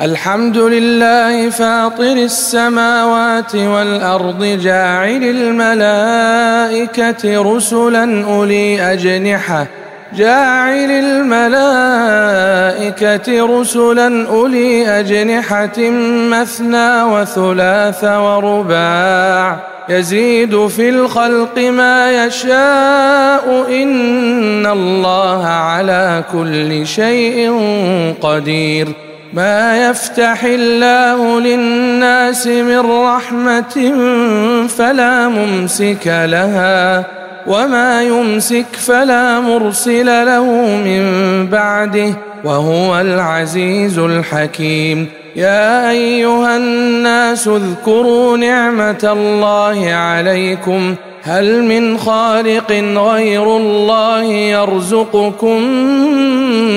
الحمد لله فاطر السماوات والأرض جاعل الملائكة رسلا أولي أجنحة. جاعل الملائكة رسلا أولي أجنحة مثنى وثلاث ورباع. يزيد في الخلق ما يشاء إن الله على كل شيء قدير. ما يفتح الله للناس من رحمة فلا ممسك لها وما يمسك فلا مرسل له من بعده وهو العزيز الحكيم. يا أيها الناس اذكروا نعمة الله عليكم هل من خالق غير الله يرزقكم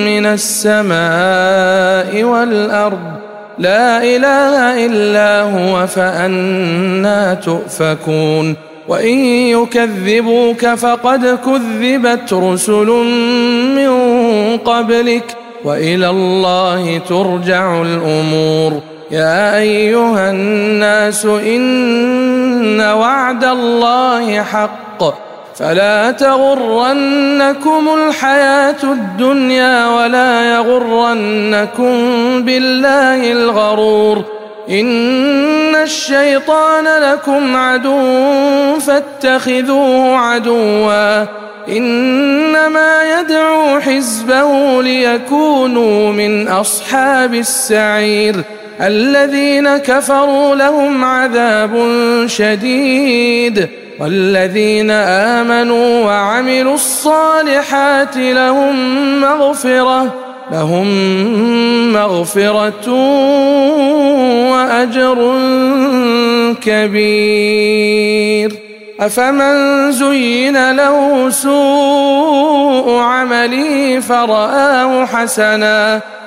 من السماء والأرض؟ لا إله إلا هو فأنا تؤفكون. وإن يكذبوك فقد كذبت رسل من قبلك. وإلى الله ترجع الأمور. يا أيها الناس إن وعد الله حق. فلا تغرنكم الحياة الدنيا ولا يغرنكم بالله الغرور. إن الشيطان لكم عدو فاتخذوه عدوا. إنما يدعو حزبه ليكونوا من أصحاب السعير. الذين كفروا لهم عذاب شديد والذين آمنوا وعملوا الصالحات لهم مغفرة لهم مغفرة وأجر كبير. أفمن زين له سوء عمله فرآه حسنا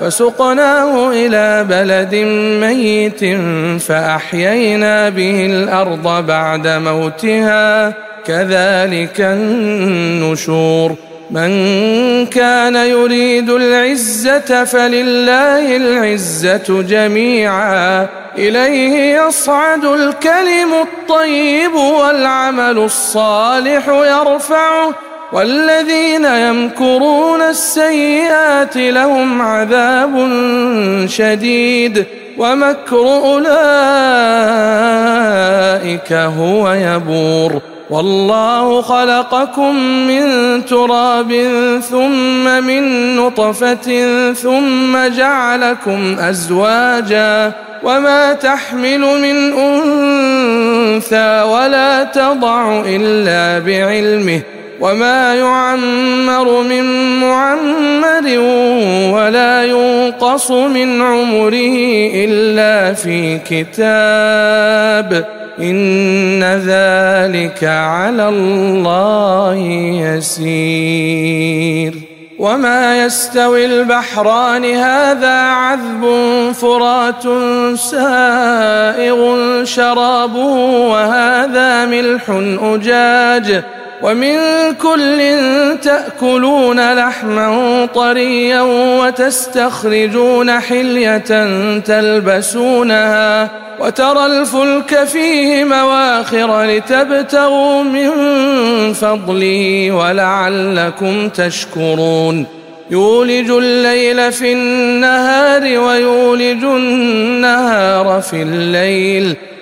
فسقناه إلى بلد ميت فأحيينا به الأرض بعد موتها. كذلك النشور. من كان يريد العزة فلله العزة جميعا. إليه يصعد الكلم الطيب والعمل الصالح يرفعه. والذين يمكرون السيئات لهم عذاب شديد ومكر أولئك هو يبور والله خلقكم من تراب ثم من نطفة ثم جعلكم أزواجا وما تحمل من أنثى ولا تضع إلا بعلمه وما يعمر من معمر ولا ينقص من عمره الا في كتاب ان ذلك على الله يسير وما يستوي البحران هذا عذب فرات سائغ شرابه وهذا ملح اجاج ومن كل تأكلون لحما طريا وتستخرجون حلية تلبسونها وترى الفلك فيه مواخر لتبتغوا من فضله ولعلكم تشكرون. يولج الليل في النهار ويولج النهار في الليل.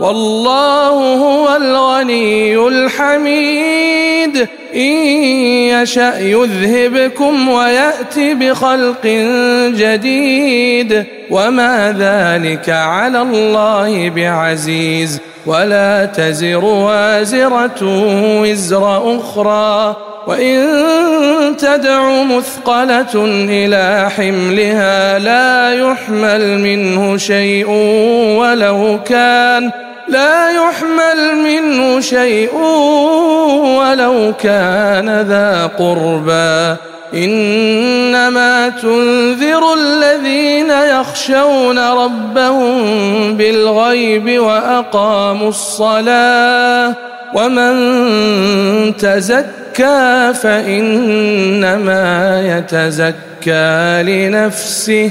والله هو الغني الحميد. إن يشأ يذهبكم ويأتي بخلق جديد. وما ذلك على الله بعزيز. ولا تزر وازرة وزر أخرى. وإن تدع مثقلة إلى حملها لا يحمل منه شيء ولو كان. لا يحمل منه شيء ولو كان ذا قربى. إنما تنذر الذين يخشون ربهم بالغيب وأقاموا الصلاة. ومن تزكى فإنما يتزكى لنفسه.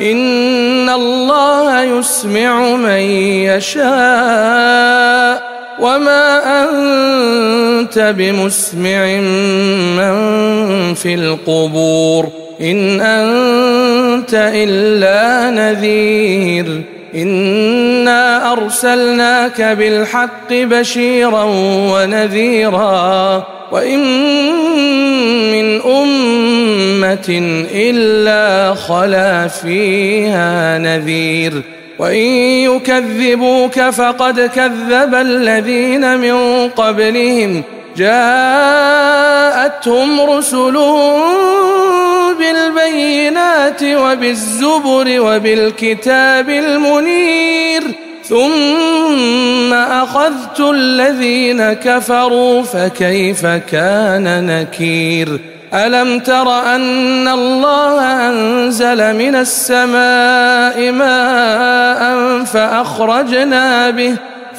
إن الله يسمع من يشاء وما أنت بمسمع من في القبور إن أنت إلا نذير انا ارسلناك بالحق بشيرا ونذيرا وان من امه الا خلا فيها نذير وان يكذبوك فقد كذب الذين من قبلهم جاءتهم رسلهم بالبينات وبالزبر وبالكتاب المنير ثم أخذت الذين كفروا فكيف كان نكير؟ ألم تر أن الله أنزل من السماء ماء فأخرجنا به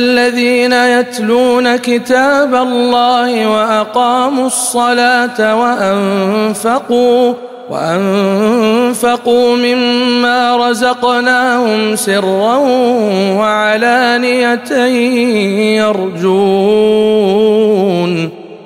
الذين يتلون كتاب الله وأقاموا الصلاة وأنفقوا وأنفقوا مما رزقناهم سرا وعلانية يرجون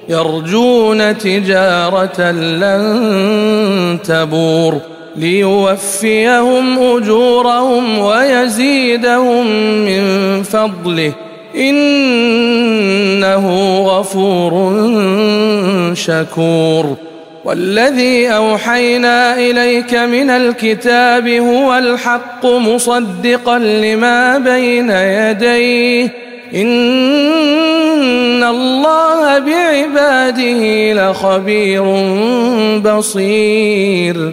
يرجون تجارة لن تبور ليوفيهم أجورهم ويزيدهم من فضله. إنه غفور شكور. والذي أوحينا إليك من الكتاب هو الحق مصدقا لما بين يديه. إن الله بعباده لخبير بصير.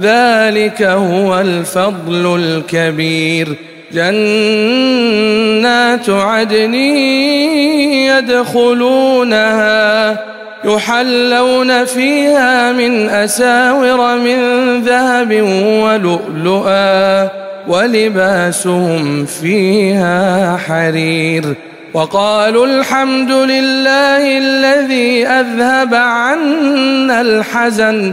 ذلك هو الفضل الكبير. جنات عدن يدخلونها يحلون فيها من أساور من ذهب ولؤلؤا ولباسهم فيها حرير. وقالوا الحمد لله الذي أذهب عنا الحزن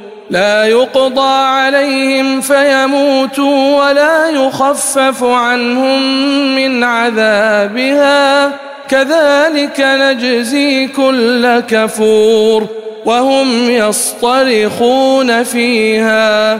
لا يقضى عليهم فيموتوا ولا يخفف عنهم من عذابها. كذلك نجزي كل كفور وهم يصطرخون فيها.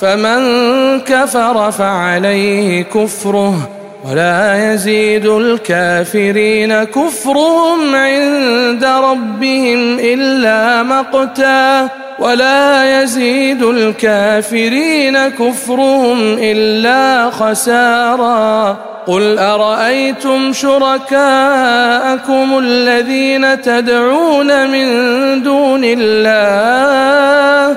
فمن كفر فعليه كفره ولا يزيد الكافرين كفرهم عند ربهم إلا مقتا ولا يزيد الكافرين كفرهم إلا خسارا قل أرأيتم شركاءكم الذين تدعون من دون الله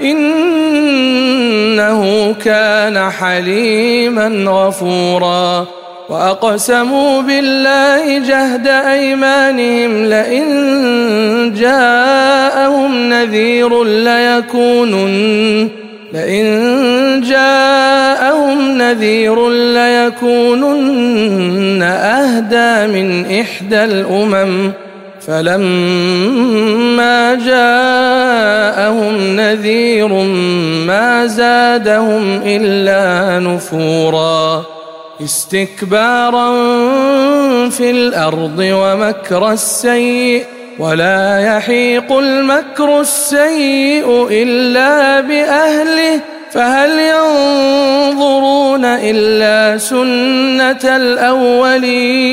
إنه كان حليما غفورا. وأقسموا بالله جهد أيمانهم لئن جاءهم نذير ليكونن لئن جاءهم نذير ليكونن أهدى من إحدى الأمم. فلما جاءهم نذير ما زادهم الا نفورا استكبارا في الأرض ومكر السيء ولا يحيق المكر السيء الا باهله فهل ينظرون الا سنه الاولين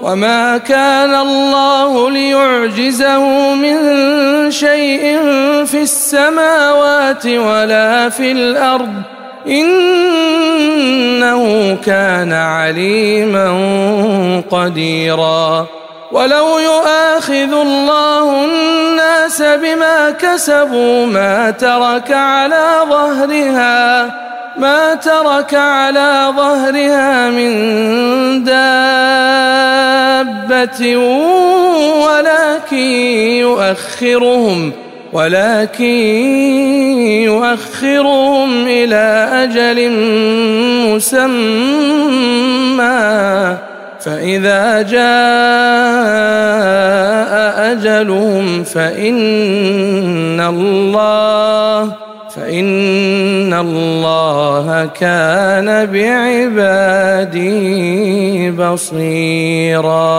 وما كان الله ليعجزه من شيء في السماوات ولا في الأرض انه كان عليما قديرا ولو يؤاخذ الله الناس بما كسبوا ما ترك على ظهرها ما ترك على ظهرها من دابة ولكن يؤخرهم ولكن يؤخرهم إلى أجل مسمى. فإذا جاء أجلهم فإن الله فإن الله كان بعباده بصيراً.